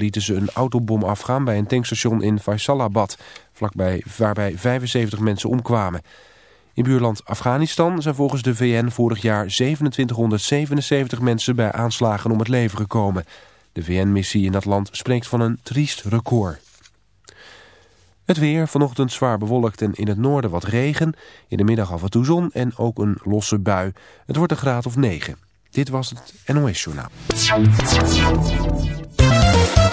lieten ze een autobom afgaan bij een tankstation in Faisalabad, vlakbij, waarbij 75 mensen omkwamen. In buurland Afghanistan zijn volgens de VN vorig jaar 2777 mensen bij aanslagen om het leven gekomen. De VN-missie in dat land spreekt van een triest record. Het weer, vanochtend zwaar bewolkt en in het noorden wat regen. In de middag af en toe zon en ook een losse bui. Het wordt een graad of 9. Dit was het NOS Journaal.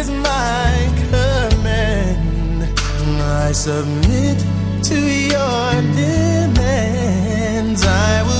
is my command. I submit to your demands. I will.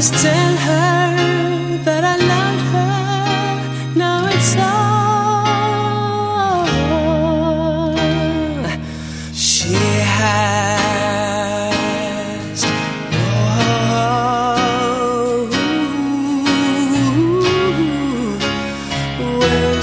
Just tell her that I love her. Now it's all she has. Oh, when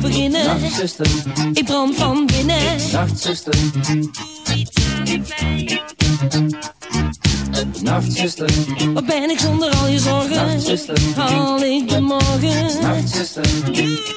zou beginnen. Nachtzuster, ik brand van binnen. Nachtzuster, Nachtzuster, wat ben ik zonder al je zorgen? Nachtzuster, al ik de morgen. Nachtzuster.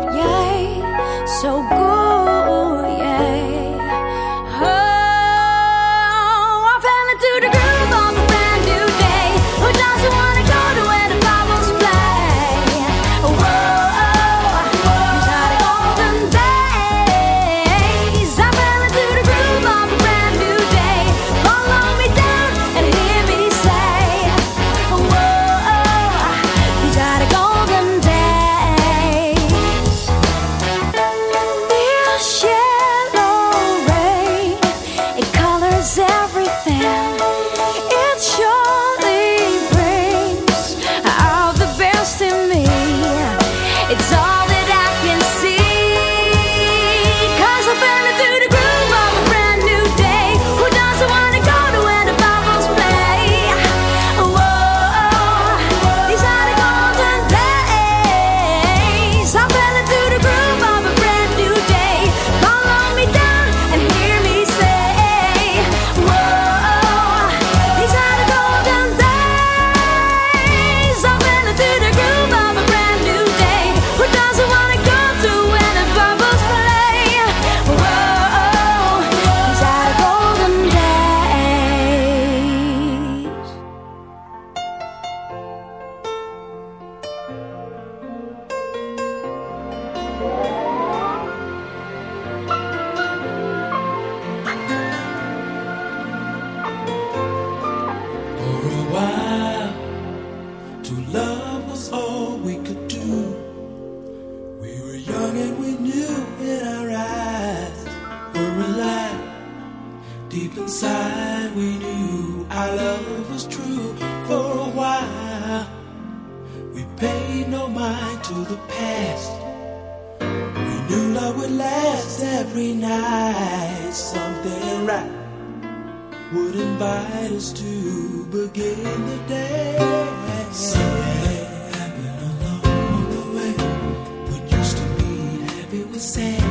last every night, something right would invite us to begin the day. Something happened along the way. What used to be happy with sad.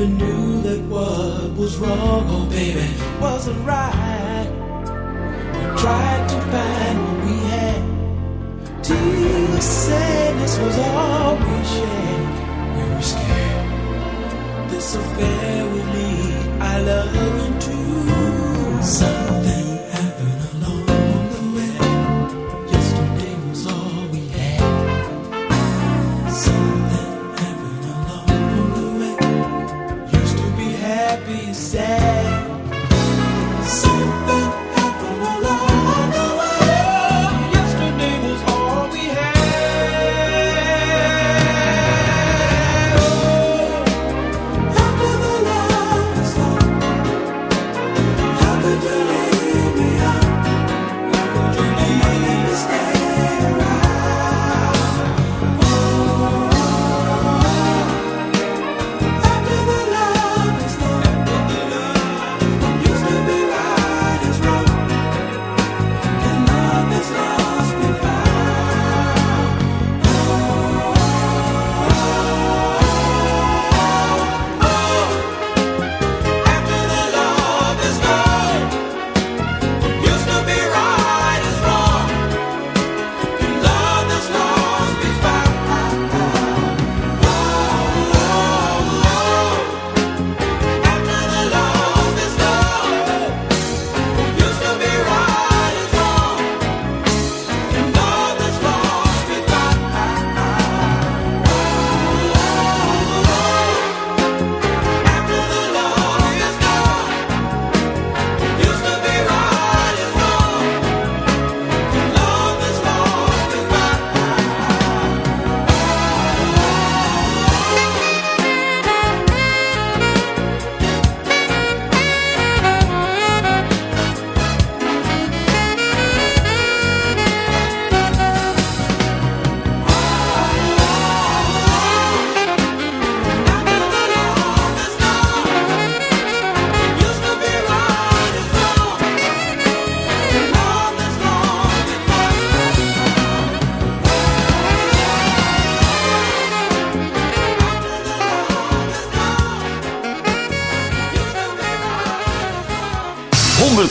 Never knew that what was wrong, oh baby, wasn't right.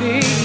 Be.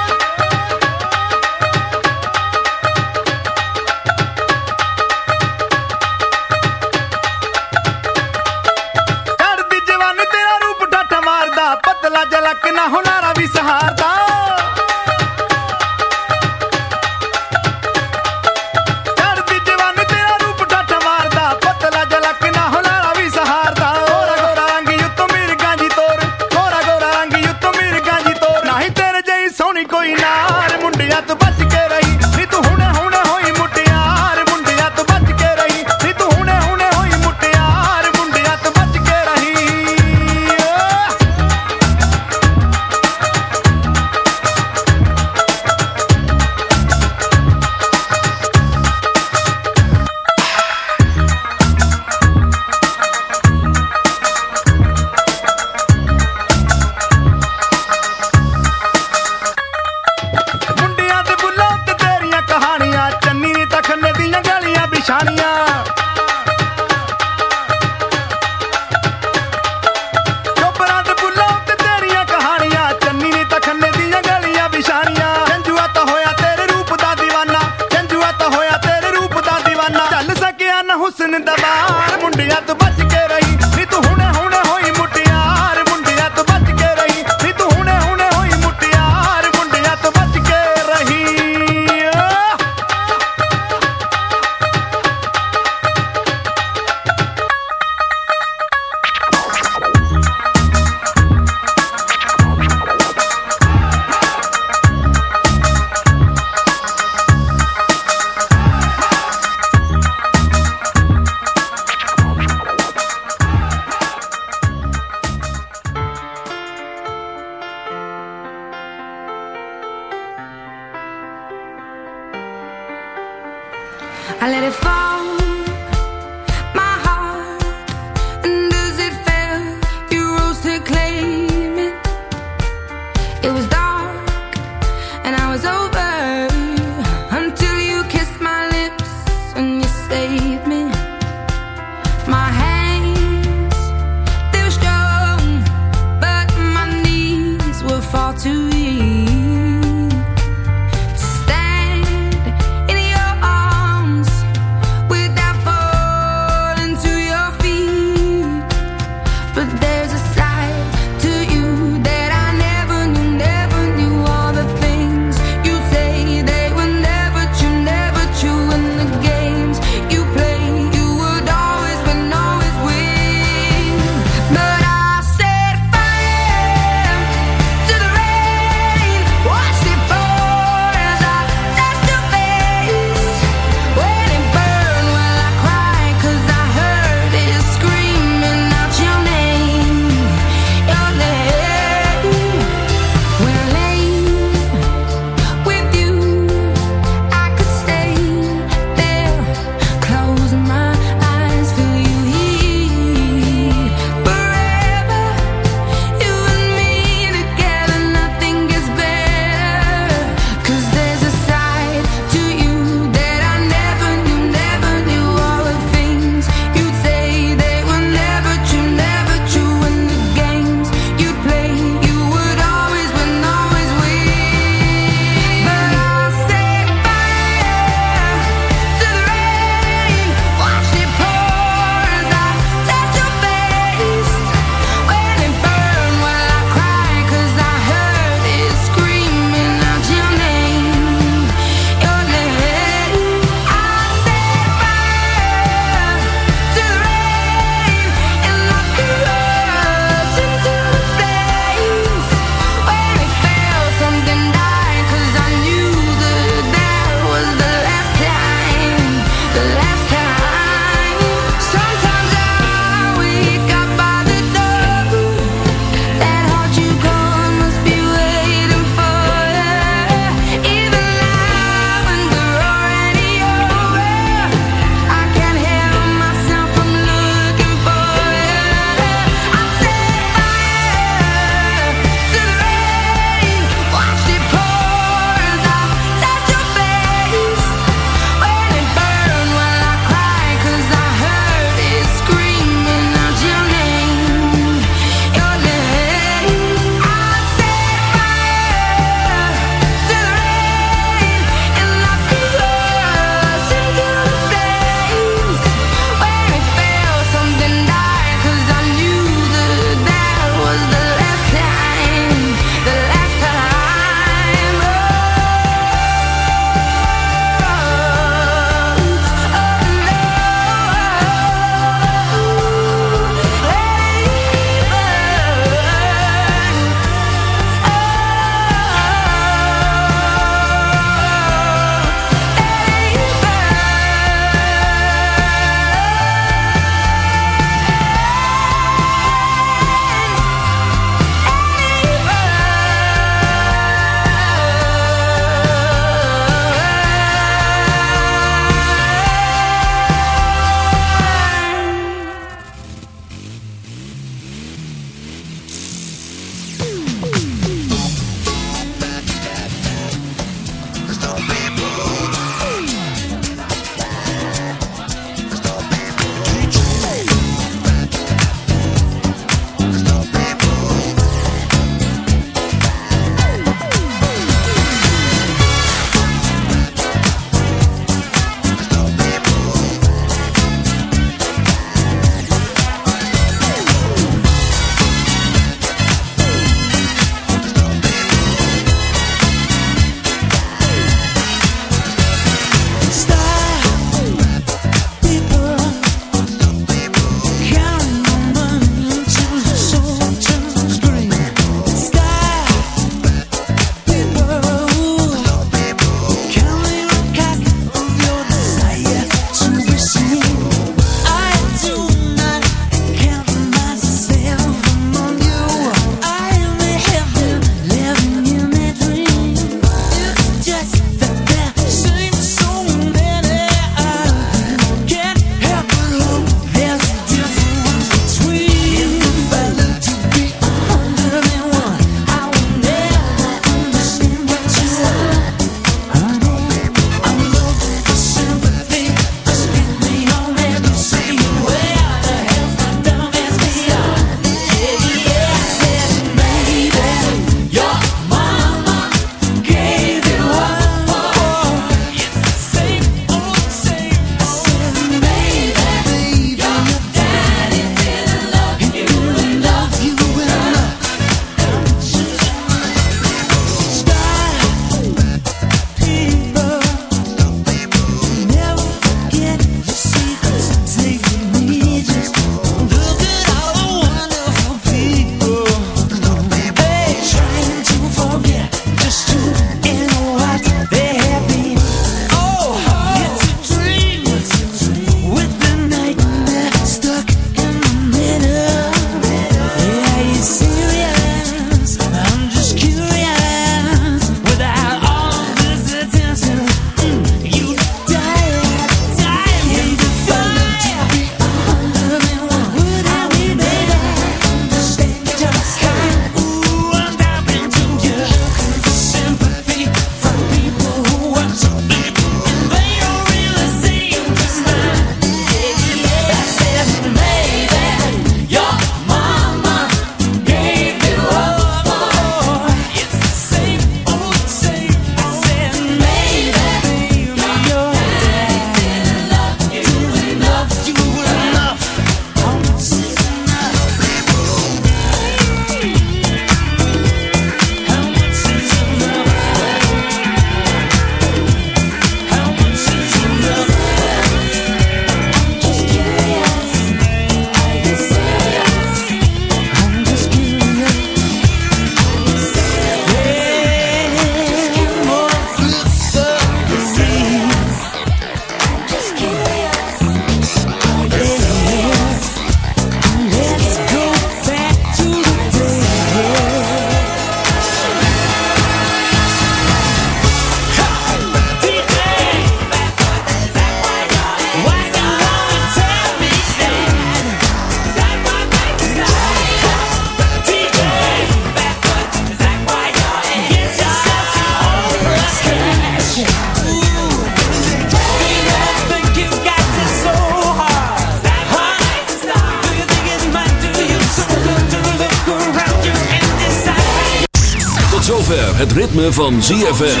Het ritme van ZFM.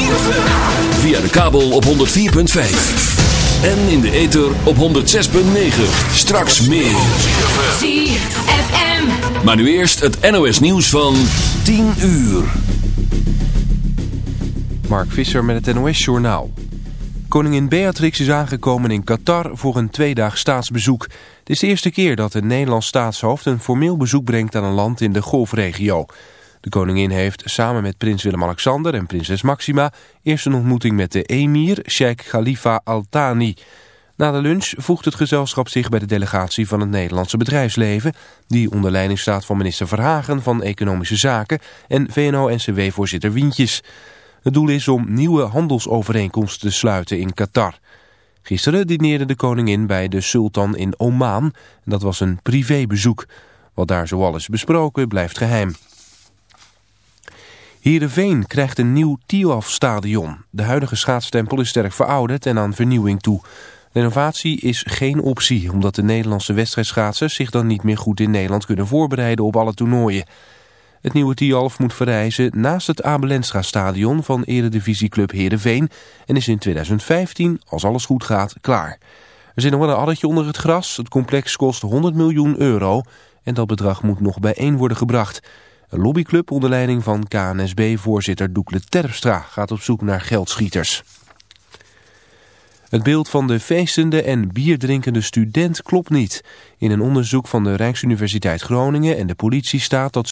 Via de kabel op 104.5. En in de ether op 106.9. Straks meer. ZFM. Maar nu eerst het NOS nieuws van 10 uur. Mark Visser met het NOS Journaal. Koningin Beatrix is aangekomen in Qatar voor een tweedaag staatsbezoek. Het is de eerste keer dat een Nederlands staatshoofd een formeel bezoek brengt aan een land in de golfregio. De koningin heeft samen met prins Willem-Alexander en prinses Maxima eerst een ontmoeting met de emir, Sheikh Khalifa Al Thani. Na de lunch voegt het gezelschap zich bij de delegatie van het Nederlandse bedrijfsleven... die onder leiding staat van minister Verhagen van Economische Zaken en VNO-NCW-voorzitter Wientjes. Het doel is om nieuwe handelsovereenkomsten te sluiten in Qatar. Gisteren dineerde de koningin bij de sultan in Oman. Dat was een privébezoek. Wat daar zoal is besproken blijft geheim. Heerenveen krijgt een nieuw Tialf-stadion. De huidige schaatstempel is sterk verouderd en aan vernieuwing toe. Renovatie is geen optie, omdat de Nederlandse wedstrijdschaatsers zich dan niet meer goed in Nederland kunnen voorbereiden op alle toernooien. Het nieuwe Tialf moet verrijzen naast het Abelenstra stadion van eredivisieclub Heerenveen en is in 2015, als alles goed gaat, klaar. Er zit nog wel een addertje onder het gras. Het complex kost 100 miljoen euro en dat bedrag moet nog bijeen worden gebracht. Een lobbyclub onder leiding van KNSB-voorzitter Doekle Terpstra gaat op zoek naar geldschieters. Het beeld van de feestende en bierdrinkende student klopt niet. In een onderzoek van de Rijksuniversiteit Groningen en de politie staat dat